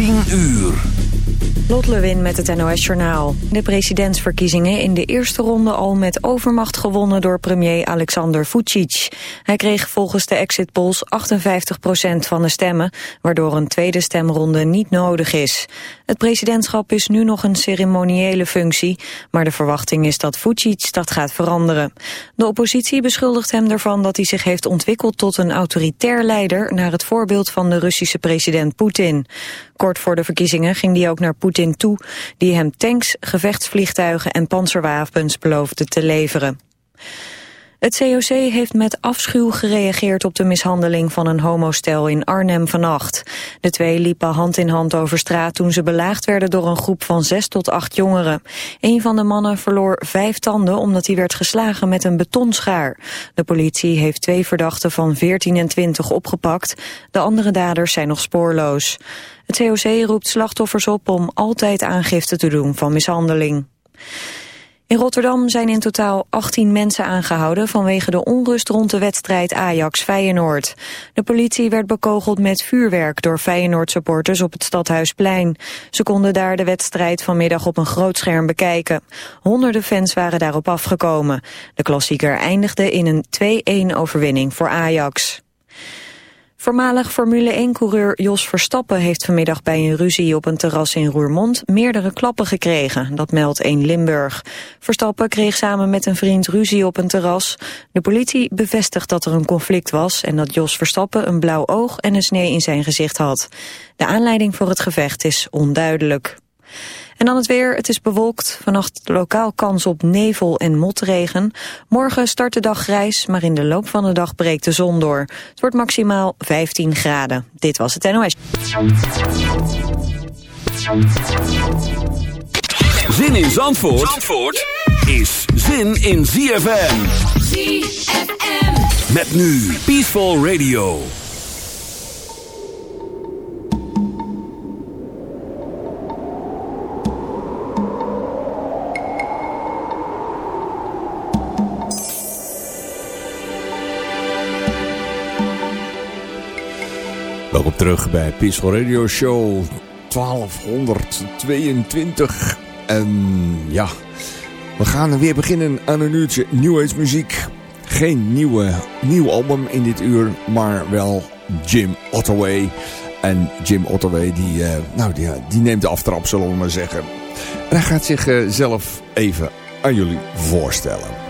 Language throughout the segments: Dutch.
10 uur. Lot Lewin met het NOS Journaal. De presidentsverkiezingen in de eerste ronde al met overmacht gewonnen door premier Alexander Vucic. Hij kreeg volgens de exit polls 58% van de stemmen, waardoor een tweede stemronde niet nodig is. Het presidentschap is nu nog een ceremoniële functie, maar de verwachting is dat Vucic dat gaat veranderen. De oppositie beschuldigt hem ervan dat hij zich heeft ontwikkeld tot een autoritair leider naar het voorbeeld van de Russische president Poetin. Kort voor de verkiezingen ging hij ook naar Poetin toe, die hem tanks, gevechtsvliegtuigen en panzerwapens beloofde te leveren. Het COC heeft met afschuw gereageerd op de mishandeling van een homostel in Arnhem vannacht. De twee liepen hand in hand over straat toen ze belaagd werden door een groep van zes tot acht jongeren. Een van de mannen verloor vijf tanden omdat hij werd geslagen met een betonschaar. De politie heeft twee verdachten van 14 en 20 opgepakt. De andere daders zijn nog spoorloos. Het COC roept slachtoffers op om altijd aangifte te doen van mishandeling. In Rotterdam zijn in totaal 18 mensen aangehouden vanwege de onrust rond de wedstrijd Ajax-Feyenoord. De politie werd bekogeld met vuurwerk door Feyenoord-supporters op het Stadhuisplein. Ze konden daar de wedstrijd vanmiddag op een groot scherm bekijken. Honderden fans waren daarop afgekomen. De klassieker eindigde in een 2-1 overwinning voor Ajax. Voormalig Formule 1-coureur Jos Verstappen heeft vanmiddag bij een ruzie op een terras in Roermond meerdere klappen gekregen, dat meldt 1 Limburg. Verstappen kreeg samen met een vriend ruzie op een terras. De politie bevestigt dat er een conflict was en dat Jos Verstappen een blauw oog en een snee in zijn gezicht had. De aanleiding voor het gevecht is onduidelijk. En dan het weer. Het is bewolkt. Vannacht lokaal kans op nevel en motregen. Morgen start de dag grijs, maar in de loop van de dag breekt de zon door. Het wordt maximaal 15 graden. Dit was het NOS. Zin in Zandvoort, Zandvoort is zin in ZFM. ZFM. Met nu Peaceful Radio. Terug bij Peaceful Radio Show 1222. En ja, we gaan weer beginnen aan een uurtje New Age muziek. Geen nieuwe, nieuw album in dit uur, maar wel Jim Ottaway. En Jim Ottaway, die, uh, nou, die, die neemt de aftrap, zullen we maar zeggen. En hij gaat zichzelf uh, even aan jullie voorstellen.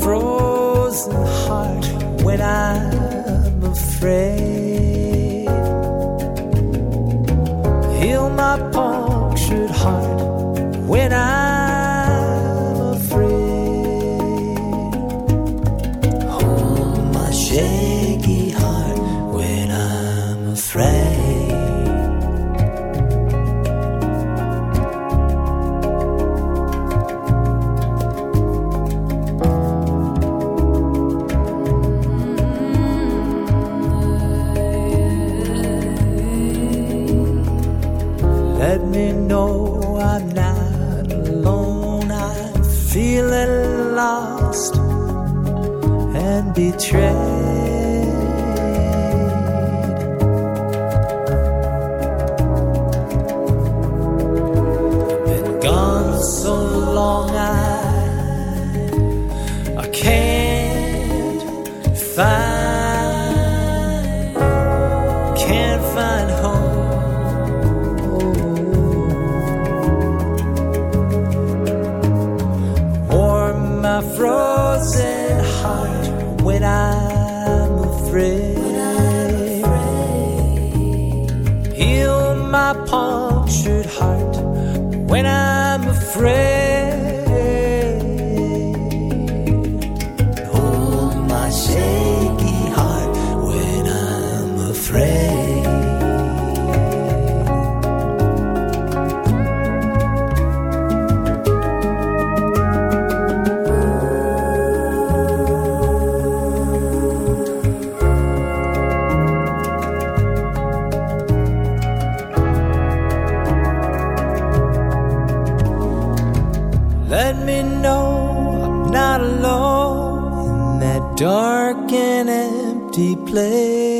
frozen heart when I'm afraid. Heal my punctured heart. 追 me know I'm not alone in that dark and empty place.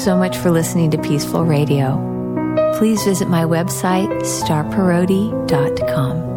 So much for listening to Peaceful Radio. Please visit my website, starparodi.com.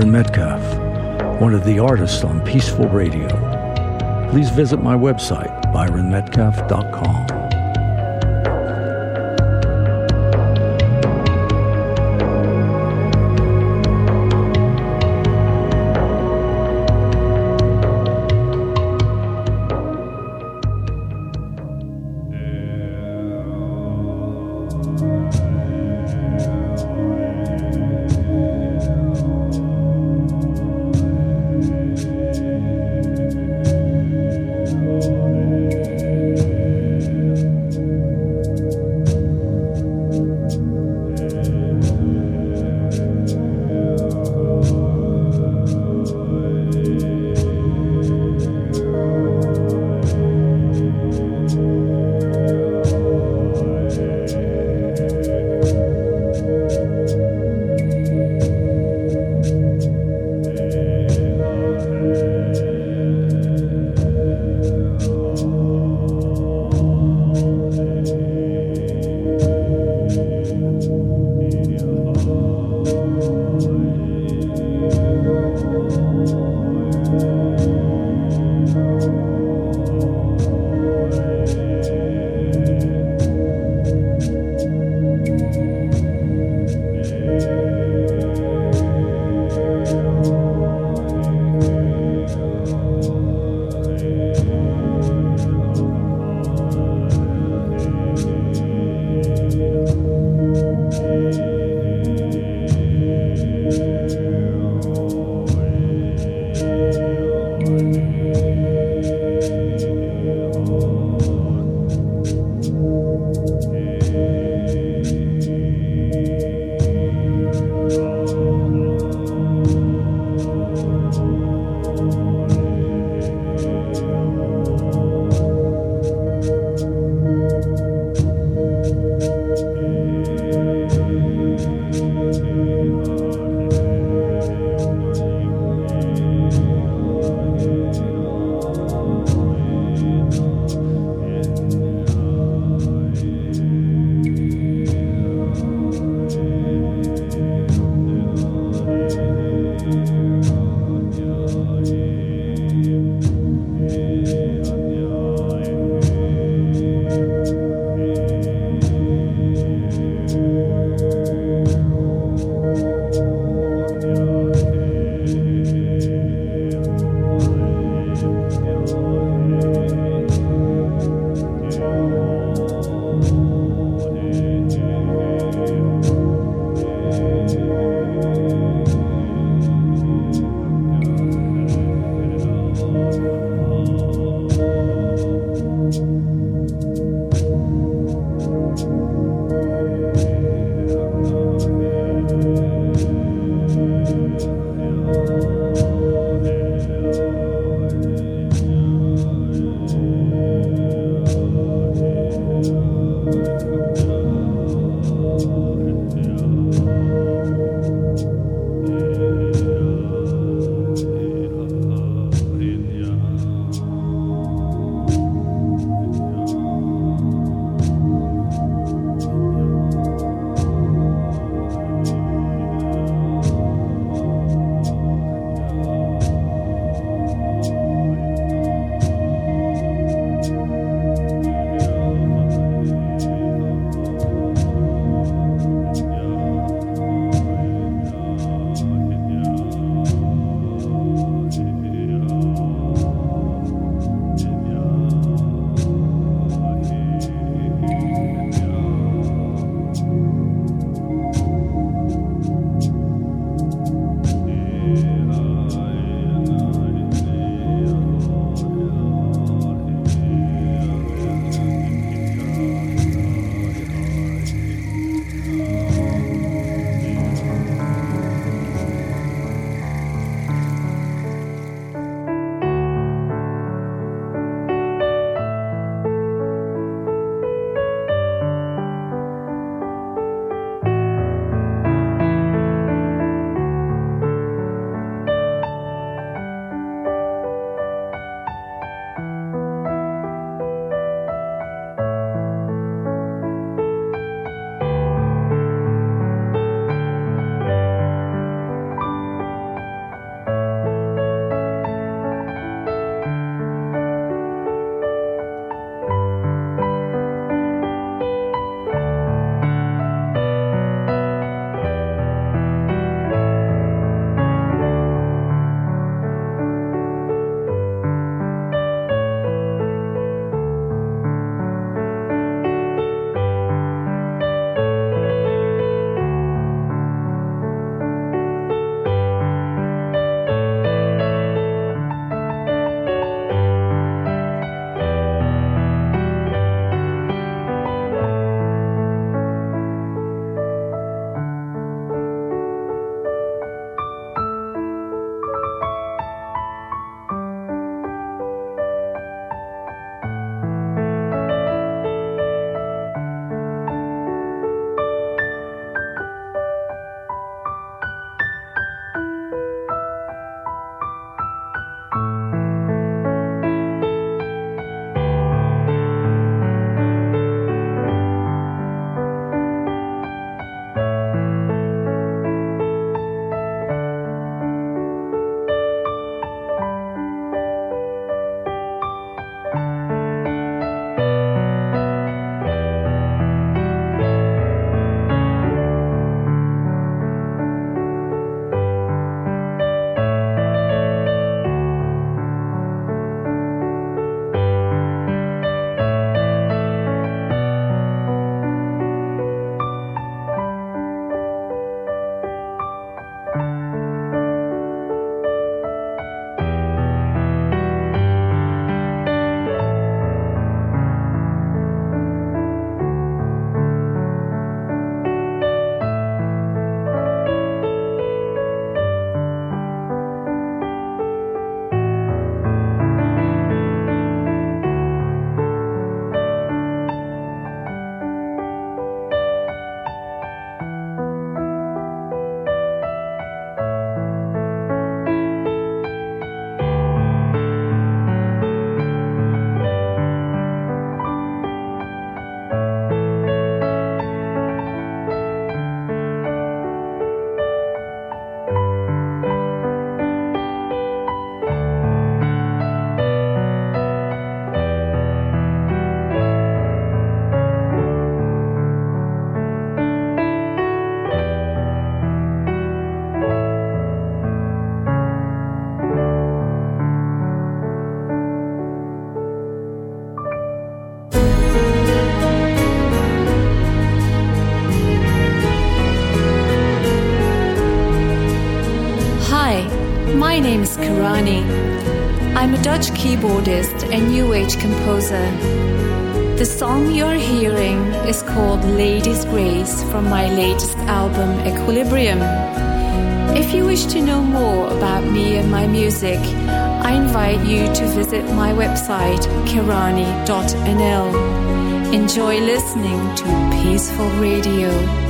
Byron Metcalf, one of the artists on Peaceful Radio. Please visit my website, byronmetcalf.com. from my latest album Equilibrium. If you wish to know more about me and my music, I invite you to visit my website kirani.nl. Enjoy listening to Peaceful Radio.